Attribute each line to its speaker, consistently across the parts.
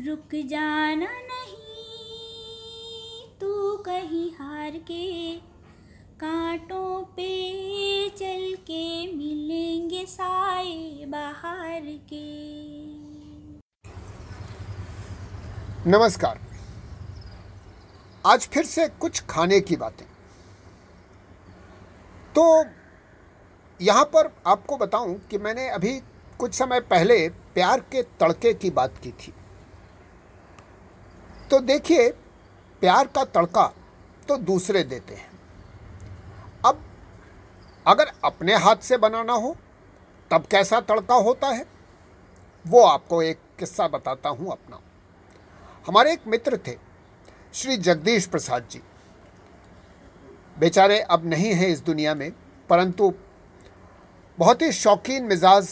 Speaker 1: रुक जाना नहीं, तू कहीं हार के कांटों पे चल के मिलेंगे साए बाहर के।
Speaker 2: नमस्कार। आज फिर से कुछ खाने की बातें। तो यहाँ पर आपको बताऊँ कि मैंने अभी कुछ समय पहले प्यार के तड़के की बात की थी। तो देखिए, प्यार का तड़का तो दूसरे देते हैं। अब अगर अपने हाथ से बनाना हो, तब कैसा तड़का होता है? वो आपको एक किस्सा बताता हूँ अपना। हमारे एक मित्र थे, श्री जगदीश प्रसाद जी। बेचारे अब नहीं हैं इस दुनिया में, परंतु बहुत ही शौकीन मिजाज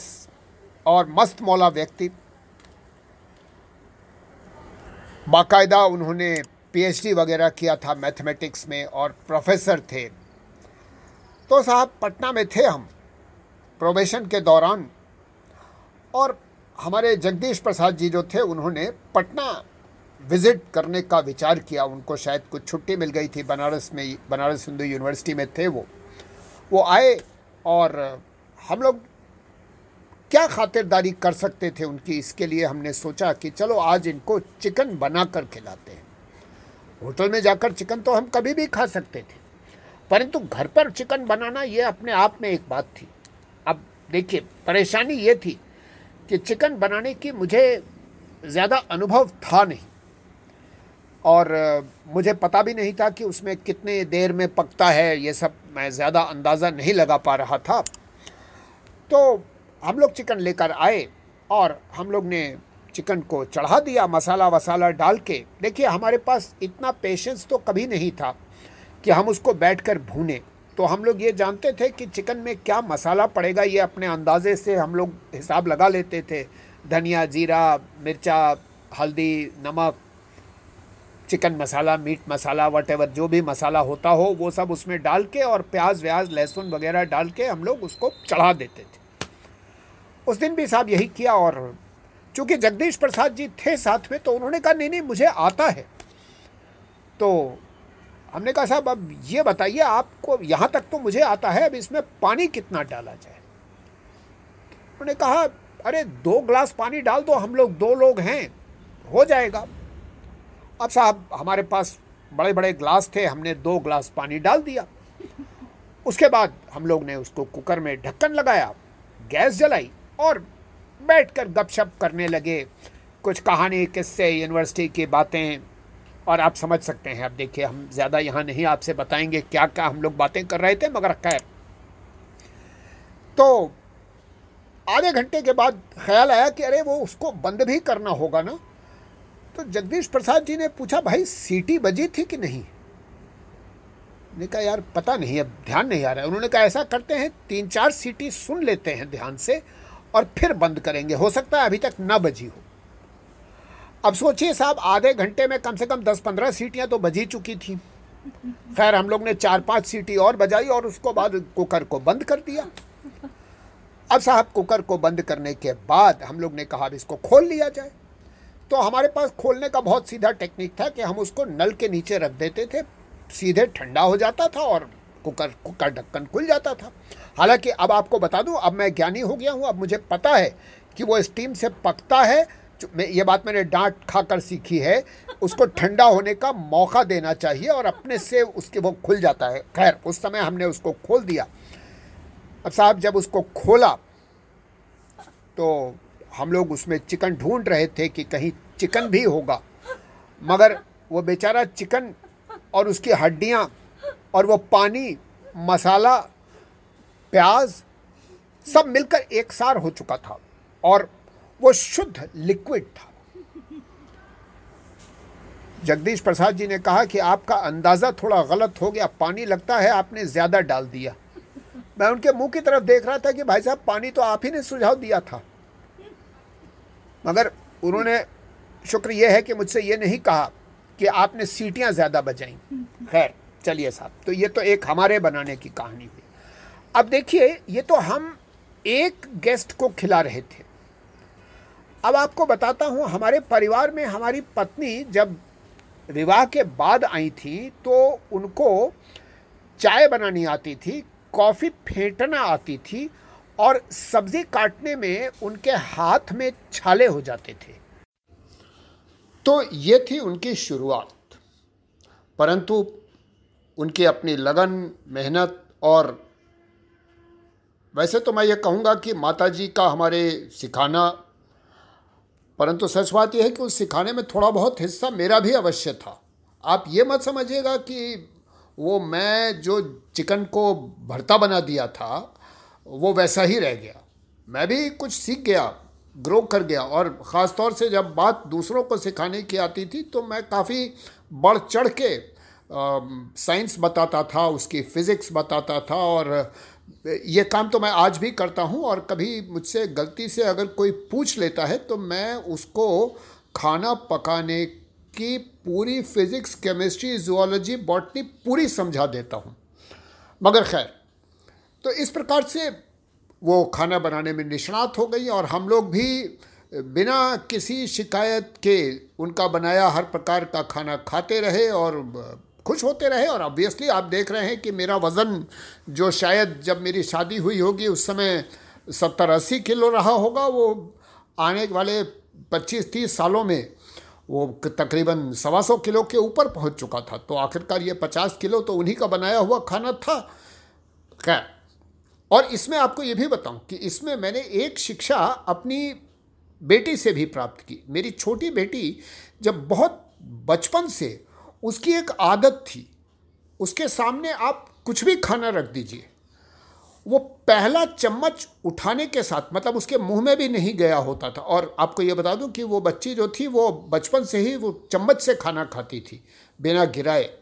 Speaker 2: और मस्त मौला व्यक्ति। बाकायदा उन्होंने पीएचडी वगैरह किया था मैथमेटिक्स में और प्रोफेसर थे। तो साहब, पटना में थे हम प्रोबेशन के दौरान। और हमारे जगदीश प्रसाद जी जो थे, उन्होंने पटना विज़िट करने का विचार किया। उनको शायद कुछ छुट्टी मिल गई थी, बनारस में, बनारस हिंदू यूनिवर्सिटी में थे वो। वो आए और हम लोग क्या खातिरदारी कर सकते थे उनकी? इसके लिए हमने सोचा कि चलो आज इनको चिकन बना कर खिलाते हैं। होटल में जाकर चिकन तो हम कभी भी खा सकते थे। परंतु घर पर चिकन बनाना ये अपने आप में एक बात थी। अब देखिए, परेशानी ये थी कि चिकन बनाने की मुझे ज़्यादा अनुभव था नहीं। और मुझे पता भी नहीं था कि उसमें कितने देर में पकता है, ये सब मैं ज़्यादा अंदाज़ा नहीं लगा पा रहा था। तो हम लोग चिकन लेकर आए और हम लोग ने चिकन को चढ़ा दिया, मसाला वसाला डाल के। देखिए, हमारे पास इतना पेशेंस तो कभी नहीं था कि हम उसको बैठ कर भूने। तो हम लोग ये जानते थे कि चिकन में क्या मसाला पड़ेगा, ये अपने अंदाजे से हम लोग हिसाब लगा लेते थे। धनिया, जीरा, मिर्चा, हल्दी, नमक, चिकन मसाला, मीट मसाला वट जो भी मसाला होता हो, वो सब उसमें डाल के और प्याज, व्याज, लहसुन वगैरह डाल के हम लोग उसको चढ़ा देते थे। उस दिन भी साहब यही किया और चूँकि जगदीश प्रसाद जी थे साथ में तो उन्होंने कहा, नहीं नहीं, मुझे आता है। तो हमने कहा, साहब, अब ये बताइए, आपको यहाँ तक तो मुझे आता है, अब इसमें पानी कितना डाला जाए? उन्होंने कहा, अरे, दो ग्लास पानी डाल दो, हम लोग दो लोग हैं, हो जाएगा। अब साहब, हमारे पास बड़े बड़े ग्लास थे, हमने दो ग्लास पानी डाल दिया। उसके बाद हम लोग ने उसको कुकर में ढक्कन लगाया, गैस जलाई और बैठ कर गपशप करने लगे। कुछ कहानी, किस्से यूनिवर्सिटी की बातें, और आप समझ सकते हैं। अब देखिए, हम ज़्यादा यहाँ नहीं, आपसे बताएँगे क्या क्या हम लोग बातें कर रहे थे, मगर खैर। तो आधे घंटे के बाद ख्याल आया कि अरे, वो उसको बंद भी करना होगा ना। तो जगदीश प्रसाद जी ने पूछा, भाई, सीटी बजी थी कि नहीं? ने कहा, यार, पता नहीं, अब ध्यान नहीं आ रहा है। उन्होंने कहा, ऐसा करते हैं, तीन चार सीटी सुन लेते हैं ध्यान से और फिर बंद करेंगे। हो सकता है अभी तक ना बजी हो। अब सोचिए साहब, आधे घंटे में कम से कम दस पंद्रह सीटियाँ तो बजी चुकी थी। खैर, हम लोग ने चार पाँच सीटी और बजाई और उसको बाद कुकर को बंद कर दिया। अब साहब, कुकर को बंद करने के बाद हम लोग ने कहा, अब इसको खोल लिया जाए। तो हमारे पास खोलने का बहुत सीधा टेक्निक था कि हम उसको नल के नीचे रख देते थे, सीधे ठंडा हो जाता था और कुकर कुकर ढक्कन खुल जाता था। हालाँकि अब आपको बता दूँ, अब मैं ज्ञानी हो गया हूँ, अब मुझे पता है कि वो स्टीम से पकता है। ये बात मैंने डांट खाकर सीखी है, उसको ठंडा होने का मौका देना चाहिए और अपने से उसके वो खुल जाता है। खैर, उस समय हमने उसको खोल दिया। अब साहब, जब उसको खोला तो हम लोग उसमें चिकन ढूंढ रहे थे कि कहीं चिकन भी होगा। मगर वो बेचारा चिकन और उसकी हड्डियाँ और वो पानी, मसाला प्याज सब मिलकर एक सार हो चुका था और वो शुद्ध लिक्विड था। जगदीश प्रसाद जी ने कहा कि आपका अंदाज़ा थोड़ा गलत हो गया, पानी लगता है, आपने ज़्यादा डाल दिया। मैं उनके मुँह की तरफ़ देख रहा था कि भाई साहब, पानी तो आप ही ने सुझाव दिया था। मगर उन्होंने, शुक्र यह है कि मुझसे ये नहीं कहा कि आपने सीटियाँ ज़्यादा बजाई। खैर, चलिए साहब तो ये तो एक हमारे बनाने की कहानी हुई। अब देखिए, ये तो हम एक गेस्ट को खिला रहे थे। अब आपको बताता हूँ, हमारे परिवार में हमारी पत्नी जब विवाह के बाद आई थी तो उनको चाय बनानी आती थी, कॉफ़ी फेंटना आती थी और सब्ज़ी काटने में उनके हाथ में छाले हो जाते थे। तो ये थी उनकी शुरुआत। परंतु उनकी अपनी लगन, मेहनत और वैसे तो मैं ये कहूँगा कि माता जी का हमारे सिखाना, परंतु सच बात यह है कि उस सिखाने में थोड़ा बहुत हिस्सा मेरा भी अवश्य था। आप ये मत समझिएगा कि वो मैं जो चिकन को भरता बना दिया था, वो वैसा ही रह गया। मैं भी कुछ सीख गया, ग्रो कर गया, और ख़ास तौर से जब बात दूसरों को सिखाने की आती थी तो मैं काफ़ी बढ़ चढ़ के साइंस बताता था, उसकी फ़िज़िक्स बताता था, और ये काम तो मैं आज भी करता हूँ और कभी मुझसे गलती से अगर कोई पूछ लेता है तो मैं उसको खाना पकाने की पूरी फिज़िक्स, केमिस्ट्री जुआलॉजी बॉटनी पूरी समझा देता हूँ। मगर खैर तो इस प्रकार से वो खाना बनाने में निष्णात हो गई और हम लोग भी बिना किसी शिकायत के उनका बनाया हर प्रकार का खाना खाते रहे और खुश होते रहे और ऑब्वियसली आप देख रहे हैं कि मेरा वज़न जो शायद जब मेरी शादी हुई होगी, उस समय सत्तर अस्सी किलो रहा होगा, वो आने वाले पच्चीस तीस सालों में वो तकरीबन सवा सौ किलो के ऊपर पहुँच चुका था। तो आखिरकार ये पचास किलो तो उन्हीं का बनाया हुआ खाना था। खैर, और इसमें आपको ये भी बताऊँ कि इसमें मैंने एक शिक्षा अपनी बेटी से भी प्राप्त की। मेरी छोटी बेटी जब बहुत बचपन से उसकी एक आदत थी। उसके सामने आप कुछ भी खाना रख दीजिए। वो पहला चम्मच उठाने के साथ मतलब उसके मुँह में भी नहीं गया होता था। और आपको ये बता दूँ कि वो बच्ची जो थी, वो बचपन से ही वो चम्मच से खाना खाती थी, बिना गिराए।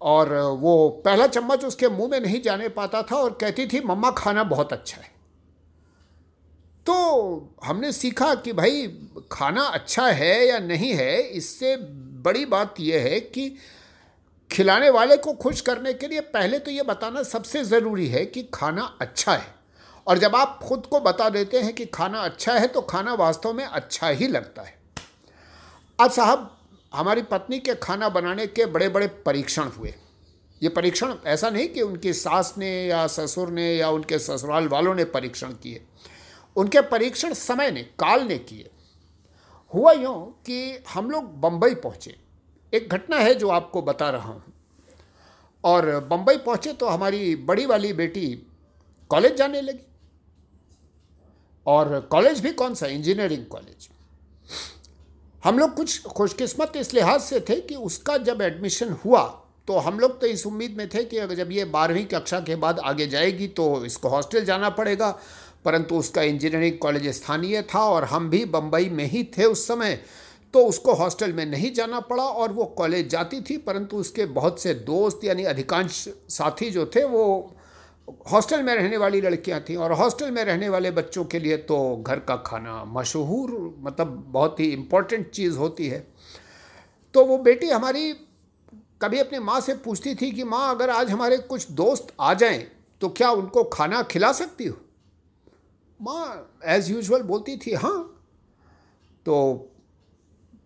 Speaker 2: और वो पहला चम्मच उसके मुँह में नहीं जाने पाता था और कहती थी, मम्मा, खाना बहुत अच्छा है। तो हमने सीखा कि भाई, खाना अच्छा है या नहीं है, इससे बड़ी बात यह है कि खिलाने वाले को खुश करने के लिए पहले तो ये बताना सबसे ज़रूरी है कि खाना अच्छा है। और जब आप खुद को बता देते हैं कि खाना अच्छा है तो खाना वास्तव में अच्छा ही लगता है। आज साहब, हमारी पत्नी के खाना बनाने के बड़े बड़े परीक्षण हुए। ये परीक्षण ऐसा नहीं कि उनकी सास ने या ससुर ने या उनके ससुराल वालों ने परीक्षण किए। उनके परीक्षण समय ने, काल ने किए। हुआ यूँ कि हम लोग बम्बई पहुँचे। एक घटना है जो आपको बता रहा हूँ। और बम्बई पहुँचे तो हमारी बड़ी वाली बेटी कॉलेज जाने लगी। और कॉलेज भी कौन सा? Engineering college. हम लोग कुछ खुशकिस्मत इस लिहाज से थे कि उसका जब एडमिशन हुआ तो हम लोग तो इस उम्मीद में थे कि अगर जब ये बारहवीं कक्षा के बाद आगे जाएगी तो इसको हॉस्टल जाना पड़ेगा। परंतु उसका इंजीनियरिंग कॉलेज स्थानीय था और हम भी बम्बई में ही थे उस समय तो उसको हॉस्टल में नहीं जाना पड़ा और वो कॉलेज जाती थी, परंतु उसके बहुत से दोस्त यानी अधिकांश साथी जो थे वो हॉस्टल में रहने वाली लड़कियाँ थीं और हॉस्टल में रहने वाले बच्चों के लिए तो घर का खाना मशहूर मतलब बहुत ही इम्पोर्टेंट चीज़ होती है। तो वो बेटी हमारी कभी अपनी माँ से पूछती थी कि, माँ, अगर आज हमारे कुछ दोस्त आ जाएँ तो क्या उनको खाना खिला सकती हो? माँ एज़ यूजल बोलती थी हाँ। तो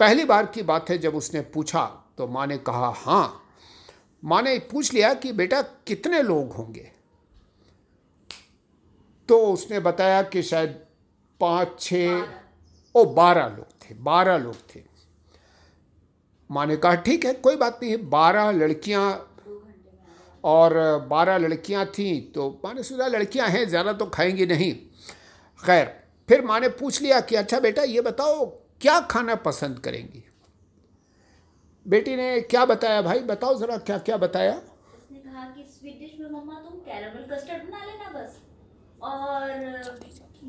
Speaker 2: पहली बार की बात है, जब उसने पूछा तो माँ ने कहा हाँ। माँ ने पूछ लिया कि, बेटा, कितने लोग होंगे? तो उसने बताया कि शायद पाँच छ ओ, बारह लोग थे, बारह लोग थे। माँ ने कहा, ठीक है, कोई बात नहीं, बारह लड़कियाँ और बारह लड़कियाँ थीं। तो माँ ने सोचा, लड़कियाँ हैं, ज़्यादा तो खाएँगी नहीं। खैर, फिर माँ ने पूछ लिया कि अच्छा बेटा, ये बताओ, क्या खाना पसंद करेंगी? बेटी ने, क्या बताया भाई? बताओ जरा क्या क्या बताया?
Speaker 1: उसने कहा कि, स्वीट डिश में मम्मा, तुम कस्टर्ड बना लेना बस, और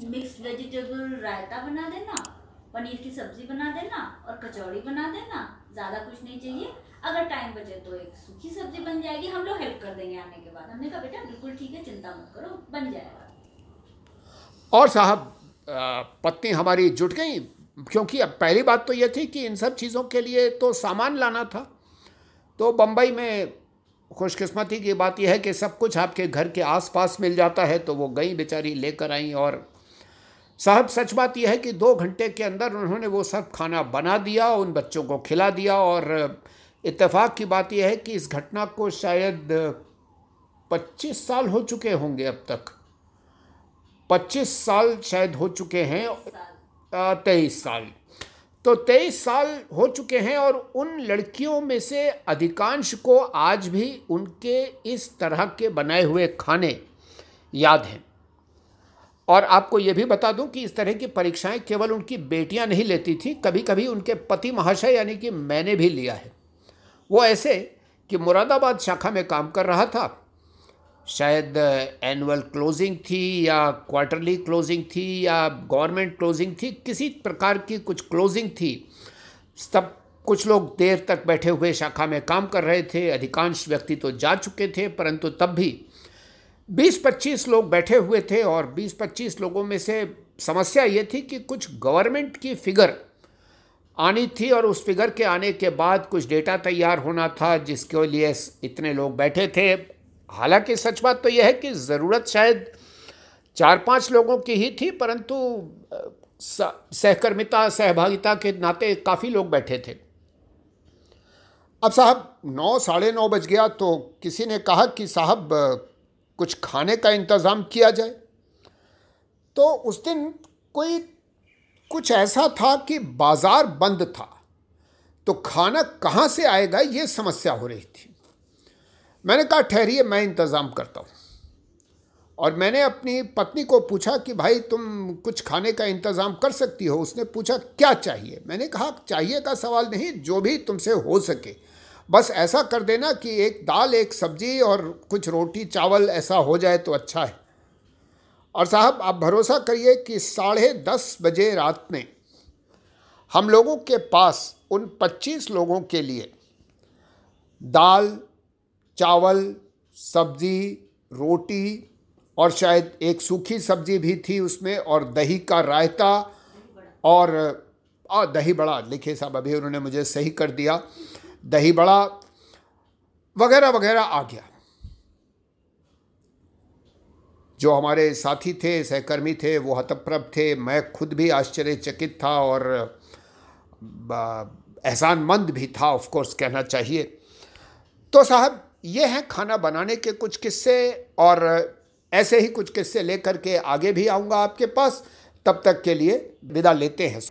Speaker 1: मिक्स वेजिटेबल रायता बना देना, पनीर की सब्ज़ी बना देना, और कचौड़ी बना देना, ज़्यादा कुछ नहीं चाहिए। अगर टाइम बचे तो एक सूखी सब्ज़ी बन जाएगी, हम लोग हेल्प कर देंगे आने के बाद। हमने कहा, बेटा, बिल्कुल ठीक है, चिंता मत करो, बन जाएगा।
Speaker 2: और साहब पत्नी हमारी जुट गई, क्योंकि अब पहली बात तो यह थी कि इन सब चीज़ों के लिए तो सामान लाना था। तो बम्बई में खुशकिस्मती की बात यह है कि सब कुछ आपके घर के आसपास मिल जाता है तो वो गई बेचारी, लेकर आई और साहब, सच बात यह है कि दो घंटे के अंदर उन्होंने वो सब खाना बना दिया, उन बच्चों को खिला दिया और इत्तेफाक की बात यह है कि इस घटना को शायद 25 साल हो चुके होंगे अब तक। 25 साल शायद हो चुके हैं। तेईस साल। तो तेईस साल हो चुके हैं और उन लड़कियों में से अधिकांश को आज भी उनके इस तरह के बनाए हुए खाने याद हैं। और आपको ये भी बता दूँ कि इस तरह की परीक्षाएँ केवल उनकी बेटियाँ नहीं लेती थी कभी कभी उनके पति महाशय यानी कि मैंने भी लिया है। वो ऐसे कि मुरादाबाद शाखा में काम कर रहा था शायद एनुअल क्लोजिंग थी या क्वार्टरली क्लोजिंग थी या गवर्नमेंट क्लोजिंग थी, किसी प्रकार की कुछ क्लोजिंग थी। तब कुछ लोग देर तक बैठे हुए शाखा में काम कर रहे थे, अधिकांश व्यक्ति तो जा चुके थे, परंतु तब भी 20-25 लोग बैठे हुए थे और 20-25 लोगों में से समस्या ये थी कि कुछ गवर्नमेंट की फिगर आनी थी और उस फिगर के आने के बाद कुछ डेटा तैयार होना था जिसके लिए इतने लोग बैठे थे। हालाँकि सच बात तो यह है कि ज़रूरत शायद चार पाँच लोगों की ही थी, परंतु सहकर्मिता, सहभागिता के नाते काफ़ी लोग बैठे थे। अब साहब, नौ, साढ़े नौ बज गया तो किसी ने कहा कि साहब कुछ खाने का इंतज़ाम किया जाए? तो उस दिन कोई कुछ ऐसा था कि बाज़ार बंद था तो खाना कहाँ से आएगा ये समस्या हो रही थी। मैंने कहा, ठहरिए, मैं इंतज़ाम करता हूँ। और मैंने अपनी पत्नी को पूछा कि, भाई, तुम कुछ खाने का इंतज़ाम कर सकती हो? उसने पूछा, क्या चाहिए? मैंने कहा, चाहिए का सवाल नहीं, जो भी तुमसे हो सके। बस ऐसा कर देना कि एक दाल, एक सब्ज़ी और कुछ रोटी, चावल ऐसा हो जाए तो अच्छा है। और साहब, आप भरोसा करिए कि साढ़े दस बजे रात में हम लोगों के पास उन पच्चीस लोगों के लिए दाल चावल, सब्ज़ी, रोटी और शायद एक सूखी सब्ज़ी भी थी उसमें और दही का रायता और और दही बड़ा, लिखे साहब, अभी उन्होंने मुझे सही कर दिया। दही बड़ा, वगैरह वगैरह आ गया। जो हमारे साथी थे, सहकर्मी थे, वो हतप्रभ थे। मैं खुद भी आश्चर्यचकित था और एहसानमंद भी था ऑफ़ कोर्स कहना चाहिए। तो साहब ये हैं खाना बनाने के कुछ किस्से और ऐसे ही कुछ किस्से लेकर के आगे भी आऊँगा आपके पास। तब तक के लिए विदा लेते हैं।